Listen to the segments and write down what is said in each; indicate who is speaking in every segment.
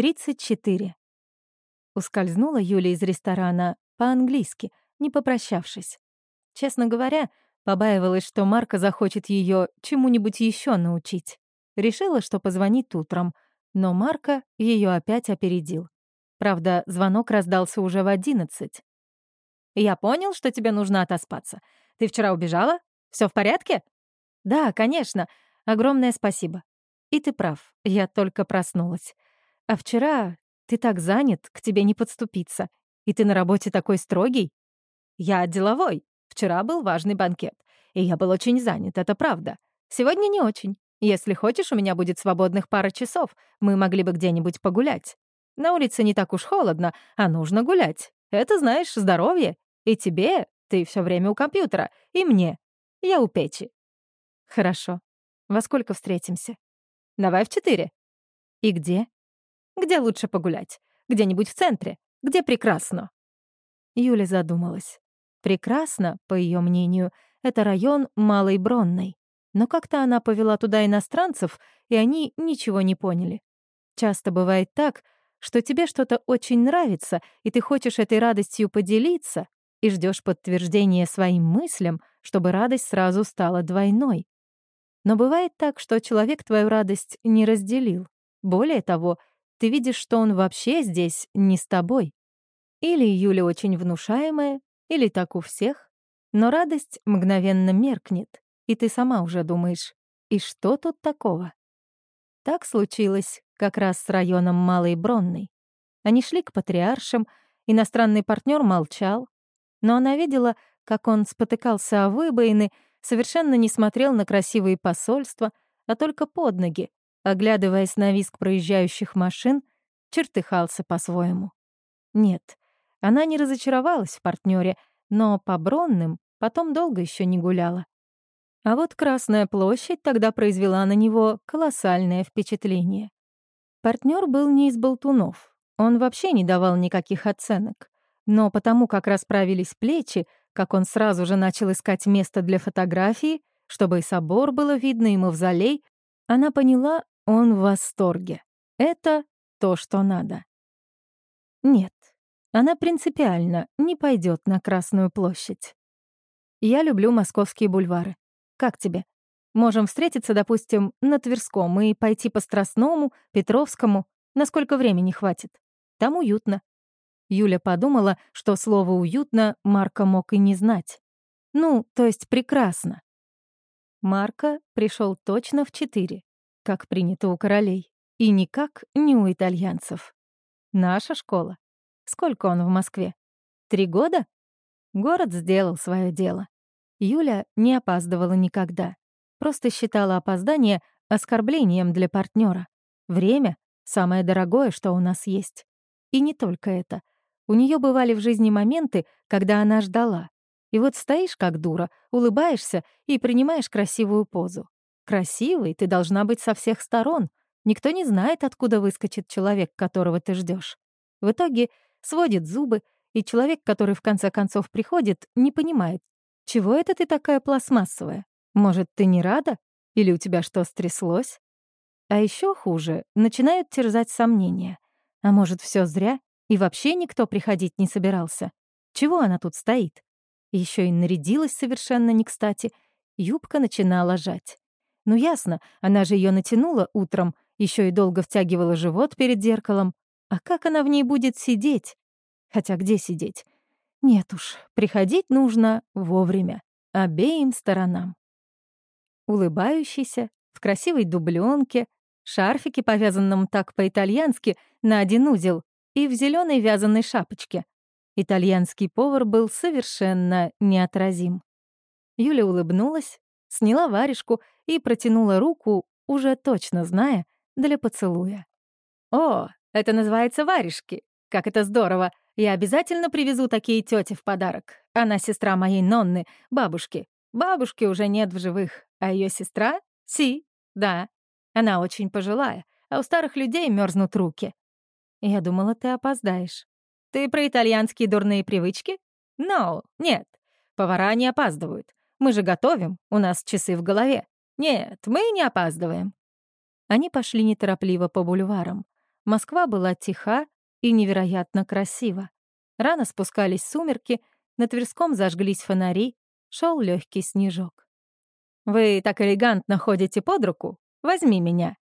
Speaker 1: 34. Ускользнула Юля из ресторана по-английски, не попрощавшись. Честно говоря, побаивалась, что Марка захочет ее чему-нибудь еще научить. Решила, что позвонит утром, но Марка ее опять опередил. Правда, звонок раздался уже в одиннадцать. «Я понял, что тебе нужно отоспаться. Ты вчера убежала? Все в порядке?» «Да, конечно. Огромное спасибо. И ты прав, я только проснулась. А вчера ты так занят, к тебе не подступиться. И ты на работе такой строгий. Я деловой. Вчера был важный банкет. И я был очень занят, это правда. Сегодня не очень. Если хочешь, у меня будет свободных пара часов. Мы могли бы где-нибудь погулять. На улице не так уж холодно, а нужно гулять. Это, знаешь, здоровье. И тебе, ты все время у компьютера, и мне. Я у печи. Хорошо. Во сколько встретимся? Давай в четыре. И где? Где лучше погулять? Где-нибудь в центре? Где прекрасно?» Юля задумалась. Прекрасно, по ее мнению, это район Малой Бронной. Но как-то она повела туда иностранцев, и они ничего не поняли. Часто бывает так, что тебе что-то очень нравится, и ты хочешь этой радостью поделиться, и ждешь подтверждения своим мыслям, чтобы радость сразу стала двойной. Но бывает так, что человек твою радость не разделил. Более того, ты видишь, что он вообще здесь не с тобой. Или Юля очень внушаемая, или так у всех. Но радость мгновенно меркнет, и ты сама уже думаешь, и что тут такого? Так случилось как раз с районом Малой Бронной. Они шли к патриаршам, иностранный партнер молчал, но она видела, как он спотыкался о выбоины, совершенно не смотрел на красивые посольства, а только под ноги, оглядываясь на визг проезжающих машин, чертыхался по-своему. Нет, она не разочаровалась в партнере, но по Бронным потом долго еще не гуляла. А вот Красная площадь тогда произвела на него колоссальное впечатление. Партнер был не из болтунов, он вообще не давал никаких оценок. Но потому как расправились плечи, как он сразу же начал искать место для фотографии, чтобы и собор было видно, и мавзолей, она поняла, он в восторге. Это то, что надо. Нет, она принципиально не пойдет на Красную площадь. Я люблю московские бульвары. Как тебе? Можем встретиться, допустим, на Тверском и пойти по Страстному, Петровскому. Насколько времени хватит? Там уютно. Юля подумала, что слово «уютно» Марка мог и не знать. Ну, то есть прекрасно. Марка пришел точно в четыре как принято у королей, и никак не у итальянцев. Наша школа. Сколько он в Москве? Три года? Город сделал свое дело. Юля не опаздывала никогда. Просто считала опоздание оскорблением для партнера. Время — самое дорогое, что у нас есть. И не только это. У нее бывали в жизни моменты, когда она ждала. И вот стоишь как дура, улыбаешься и принимаешь красивую позу. Красивой ты должна быть со всех сторон. Никто не знает, откуда выскочит человек, которого ты ждешь. В итоге сводит зубы, и человек, который в конце концов приходит, не понимает, чего это ты такая пластмассовая? Может, ты не рада? Или у тебя что, стряслось? А еще хуже, начинают терзать сомнения. А может, все зря, и вообще никто приходить не собирался? Чего она тут стоит? Еще и нарядилась совершенно не кстати. Юбка начинала жать. Ну ясно, она же ее натянула утром, еще и долго втягивала живот перед зеркалом. А как она в ней будет сидеть? Хотя где сидеть? Нет уж, приходить нужно вовремя, обеим сторонам. Улыбающийся, в красивой дубленке, шарфике, повязанном так по-итальянски, на один узел, и в зеленой вязаной шапочке. Итальянский повар был совершенно неотразим. Юля улыбнулась, сняла варежку и протянула руку, уже точно зная, для поцелуя. «О, это называется варежки! Как это здорово! Я обязательно привезу такие тети в подарок. Она сестра моей Нонны, бабушки. Бабушки уже нет в живых, а ее сестра — Си, да. Она очень пожилая, а у старых людей мерзнут руки. Я думала, ты опоздаешь. Ты про итальянские дурные привычки? No, нет. Повара не опаздывают. Мы же готовим, у нас часы в голове. Нет, мы не опаздываем». Они пошли неторопливо по бульварам. Москва была тиха и невероятно красива. Рано спускались сумерки, на Тверском зажглись фонари, шел легкий снежок. «Вы так элегантно ходите под руку? Возьми меня!»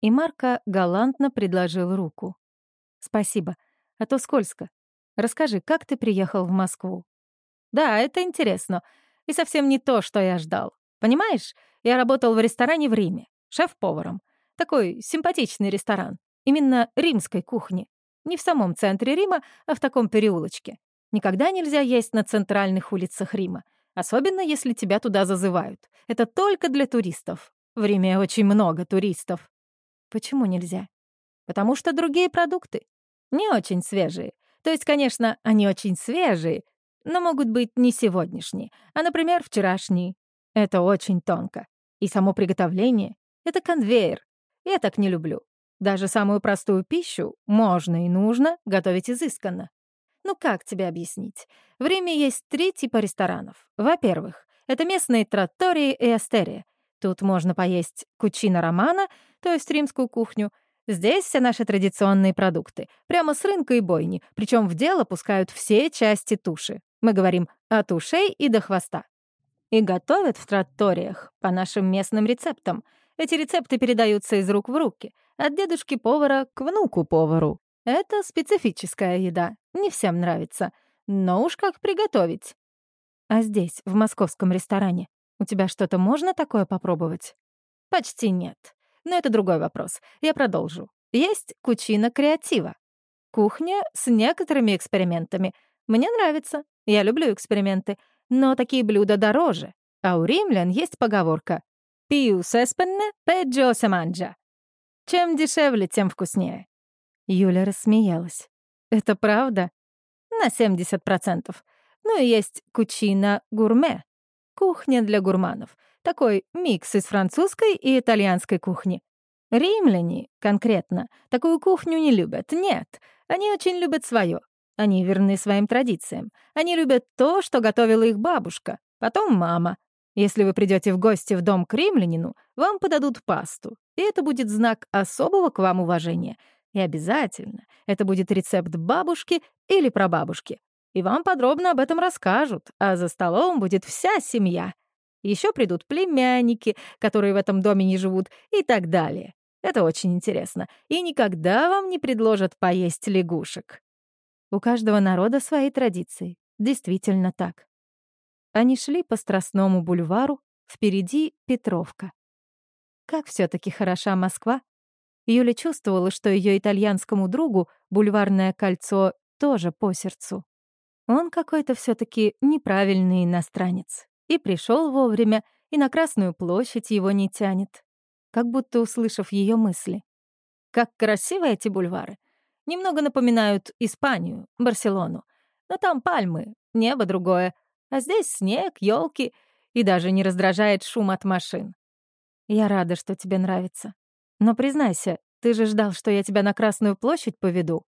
Speaker 1: И Марка галантно предложил руку. «Спасибо, а то скользко. Расскажи, как ты приехал в Москву?» «Да, это интересно. И совсем не то, что я ждал. Понимаешь, я работал в ресторане в Риме, шеф-поваром. Такой симпатичный ресторан. Именно римской кухни. Не в самом центре Рима, а в таком переулочке. Никогда нельзя есть на центральных улицах Рима. Особенно, если тебя туда зазывают. Это только для туристов. В Риме очень много туристов. Почему нельзя? Потому что другие продукты. Не очень свежие. То есть, конечно, они очень свежие, но могут быть не сегодняшние, а, например, вчерашние. Это очень тонко. И само приготовление — это конвейер. Я так не люблю. Даже самую простую пищу можно и нужно готовить изысканно. Ну как тебе объяснить? В Риме есть три типа ресторанов. Во-первых, это местные траттории и астерии. Тут можно поесть кучина романа, то есть римскую кухню. Здесь все наши традиционные продукты, прямо с рынка и бойни, причем в дело пускают все части туши. Мы говорим от ушей и до хвоста. И готовят в тратториях по нашим местным рецептам. Эти рецепты передаются из рук в руки, от дедушки-повара к внуку-повару. Это специфическая еда, не всем нравится. Но уж как приготовить. А здесь, в московском ресторане, у тебя что-то можно такое попробовать? Почти нет. Но это другой вопрос. Я продолжу. Есть кучина креатива. Кухня с некоторыми экспериментами. Мне нравится. Я люблю эксперименты. Но такие блюда дороже. А у римлян есть поговорка «Più sespenne, peggio se mangia». Чем дешевле, тем вкуснее. Юля рассмеялась. «Это правда?» «На 70%. Ну и есть кучина гурме. Кухня для гурманов. Такой микс из французской и итальянской кухни. Римляне, конкретно, такую кухню не любят. Нет, они очень любят свое. Они верны своим традициям. Они любят то, что готовила их бабушка, потом мама. Если вы придете в гости в дом к римлянину, вам подадут пасту, и это будет знак особого к вам уважения. И обязательно это будет рецепт бабушки или прабабушки. И вам подробно об этом расскажут, а за столом будет вся семья. Еще придут племянники, которые в этом доме не живут, и так далее. Это очень интересно. И никогда вам не предложат поесть лягушек. У каждого народа свои традиции. Действительно так. Они шли по Страстному бульвару, впереди Петровка. Как все таки хороша Москва. Юля чувствовала, что ее итальянскому другу бульварное кольцо тоже по сердцу. Он какой-то все таки неправильный иностранец. И пришел вовремя, и на Красную площадь его не тянет. Как будто услышав ее мысли. Как красивы эти бульвары. Немного напоминают Испанию, Барселону. Но там пальмы, небо другое. А здесь снег, елки и даже не раздражает шум от машин. Я рада, что тебе нравится. Но признайся, ты же ждал, что я тебя на Красную площадь поведу.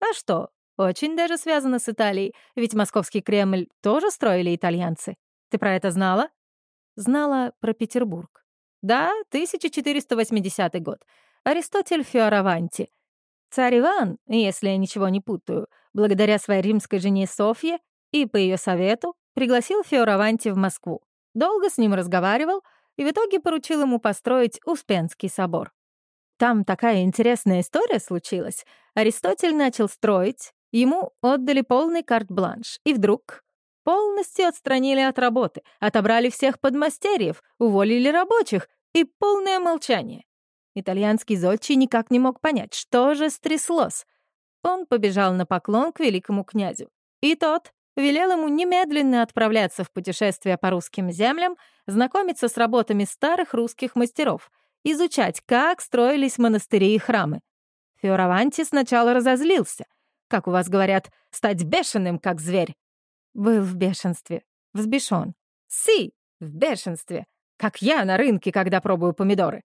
Speaker 1: А что, очень даже связано с Италией, ведь Московский Кремль тоже строили итальянцы. Ты про это знала? Знала про Петербург. Да, 1480 год. Аристотель Фиораванти. Царь Иван, если я ничего не путаю, благодаря своей римской жене Софье и по ее совету пригласил Фиораванти в Москву. Долго с ним разговаривал и в итоге поручил ему построить Успенский собор. Там такая интересная история случилась. Аристотель начал строить, ему отдали полный карт-бланш, и вдруг полностью отстранили от работы, отобрали всех подмастерьев, уволили рабочих, и полное молчание. Итальянский зодчий никак не мог понять, что же стряслось. Он побежал на поклон к великому князю. И тот велел ему немедленно отправляться в путешествие по русским землям, знакомиться с работами старых русских мастеров — изучать, как строились монастыри и храмы. Фиораванти сначала разозлился. Как у вас говорят, стать бешеным, как зверь. Был в бешенстве. Взбешен. Си, в бешенстве. Как я на рынке, когда пробую помидоры.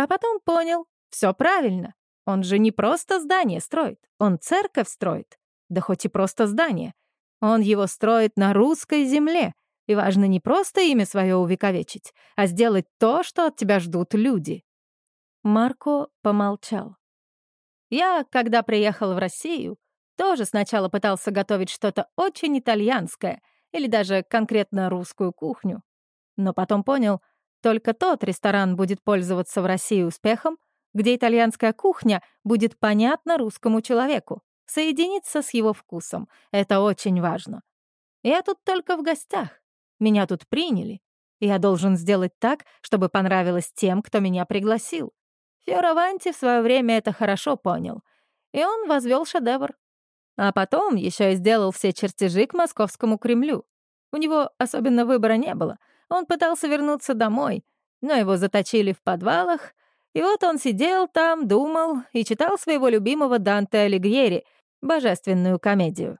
Speaker 1: А потом понял, все правильно. Он же не просто здание строит, он церковь строит. Да хоть и просто здание. Он его строит на русской земле, и важно не просто имя свое увековечить, а сделать то, что от тебя ждут люди. Марко помолчал. Я, когда приехал в Россию, тоже сначала пытался готовить что-то очень итальянское или даже конкретно русскую кухню. Но потом понял, только тот ресторан будет пользоваться в России успехом, где итальянская кухня будет понятна русскому человеку, соединиться с его вкусом. Это очень важно. Я тут только в гостях. Меня тут приняли. Я должен сделать так, чтобы понравилось тем, кто меня пригласил. Фиораванти в свое время это хорошо понял. И он возвел шедевр. А потом еще и сделал все чертежи к московскому Кремлю. У него особенно выбора не было. Он пытался вернуться домой, но его заточили в подвалах, и вот он сидел там, думал и читал своего любимого Данте Алигьери, божественную комедию.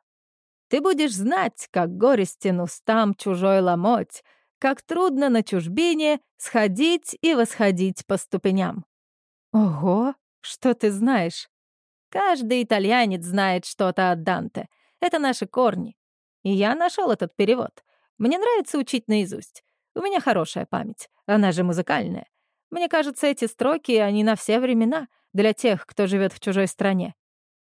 Speaker 1: Ты будешь знать, как горестен устам чужой ломоть, как трудно на чужбине сходить и восходить по ступеням. Ого, что ты знаешь? Каждый итальянец знает что-то от Данте. Это наши корни. И я нашел этот перевод. Мне нравится учить наизусть. У меня хорошая память. Она же музыкальная. Мне кажется, эти строки, они на все времена, для тех, кто живет в чужой стране.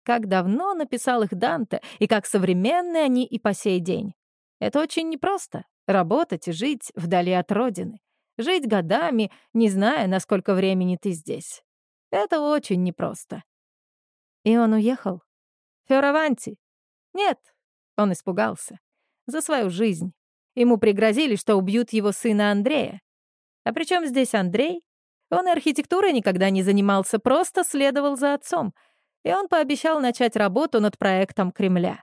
Speaker 1: Как давно написал их Данте, и как современны они и по сей день. Это очень непросто — работать и жить вдали от родины. Жить годами, не зная, насколько времени ты здесь. Это очень непросто. И он уехал? Фёраванти? Нет, он испугался. За свою жизнь. Ему пригрозили, что убьют его сына Андрея. А при чем здесь Андрей? Он архитектурой никогда не занимался, просто следовал за отцом. И он пообещал начать работу над проектом Кремля.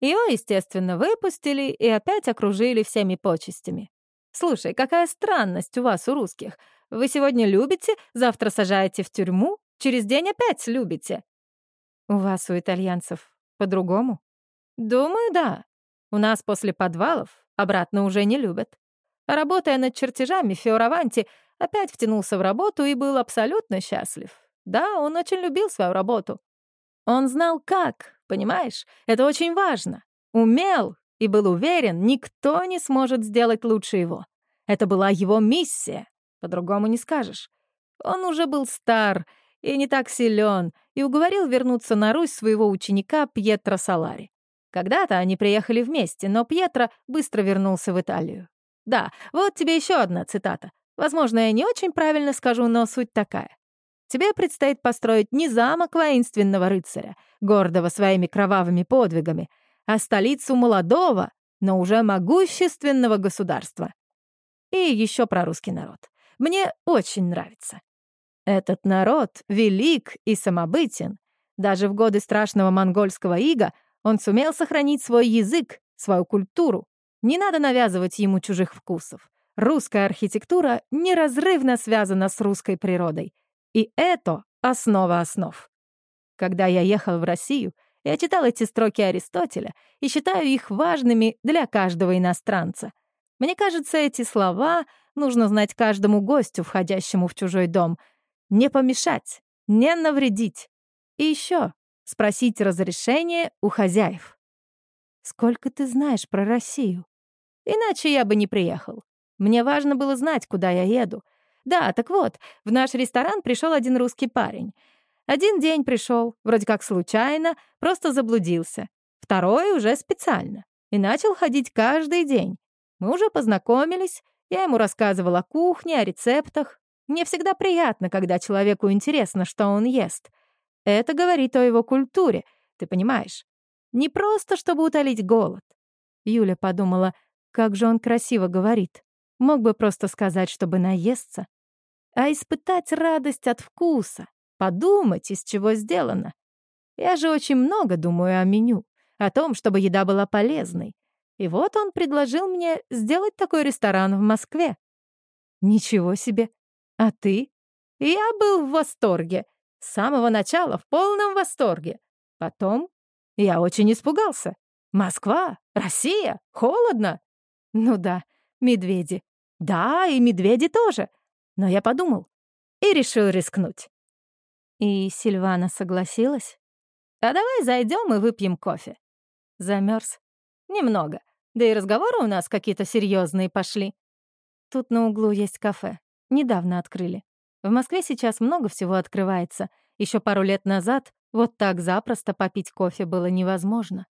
Speaker 1: Его, естественно, выпустили и опять окружили всеми почестями. Слушай, какая странность у вас, у русских. Вы сегодня любите, завтра сажаете в тюрьму, через день опять любите. У вас, у итальянцев, по-другому? Думаю, да. У нас после подвалов обратно уже не любят. Работая над чертежами, Фиораванти опять втянулся в работу и был абсолютно счастлив. Да, он очень любил свою работу. Он знал как, понимаешь? Это очень важно. Умел и был уверен, никто не сможет сделать лучше его. Это была его миссия, по-другому не скажешь. Он уже был стар и не так силен, и уговорил вернуться на Русь своего ученика Пьетро Салари. Когда-то они приехали вместе, но Пьетро быстро вернулся в Италию. Да, вот тебе еще одна цитата. Возможно, я не очень правильно скажу, но суть такая. Тебе предстоит построить не замок воинственного рыцаря, гордого своими кровавыми подвигами, а столицу молодого, но уже могущественного государства. И еще про русский народ. Мне очень нравится. Этот народ велик и самобытен. Даже в годы страшного монгольского ига он сумел сохранить свой язык, свою культуру. Не надо навязывать ему чужих вкусов. Русская архитектура неразрывно связана с русской природой. И это основа основ. Когда я ехал в Россию, я читал эти строки Аристотеля и считаю их важными для каждого иностранца. Мне кажется, эти слова нужно знать каждому гостю, входящему в чужой дом. Не помешать, не навредить. И еще спросить разрешение у хозяев. Сколько ты знаешь про Россию? Иначе я бы не приехал. Мне важно было знать, куда я еду. Да, так вот, в наш ресторан пришел один русский парень. Один день пришел, вроде как случайно, просто заблудился. Второй уже специально. И начал ходить каждый день. Мы уже познакомились, я ему рассказывала о кухне, о рецептах. Мне всегда приятно, когда человеку интересно, что он ест. Это говорит о его культуре, ты понимаешь? Не просто, чтобы утолить голод. Юля подумала, как же он красиво говорит. Мог бы просто сказать, чтобы наесться. А испытать радость от вкуса, подумать, из чего сделано. Я же очень много думаю о меню, о том, чтобы еда была полезной. И вот он предложил мне сделать такой ресторан в Москве. Ничего себе. А ты? Я был в восторге. С самого начала в полном восторге. Потом я очень испугался. Москва, Россия, холодно. Ну да, медведи. Да, и медведи тоже. Но я подумал и решил рискнуть. И Сильвана согласилась? А давай зайдем и выпьем кофе. Замерз. Немного. Да и разговоры у нас какие-то серьезные пошли. Тут на углу есть кафе. Недавно открыли. В Москве сейчас много всего открывается. Еще пару лет назад Вот так запросто попить кофе было невозможно.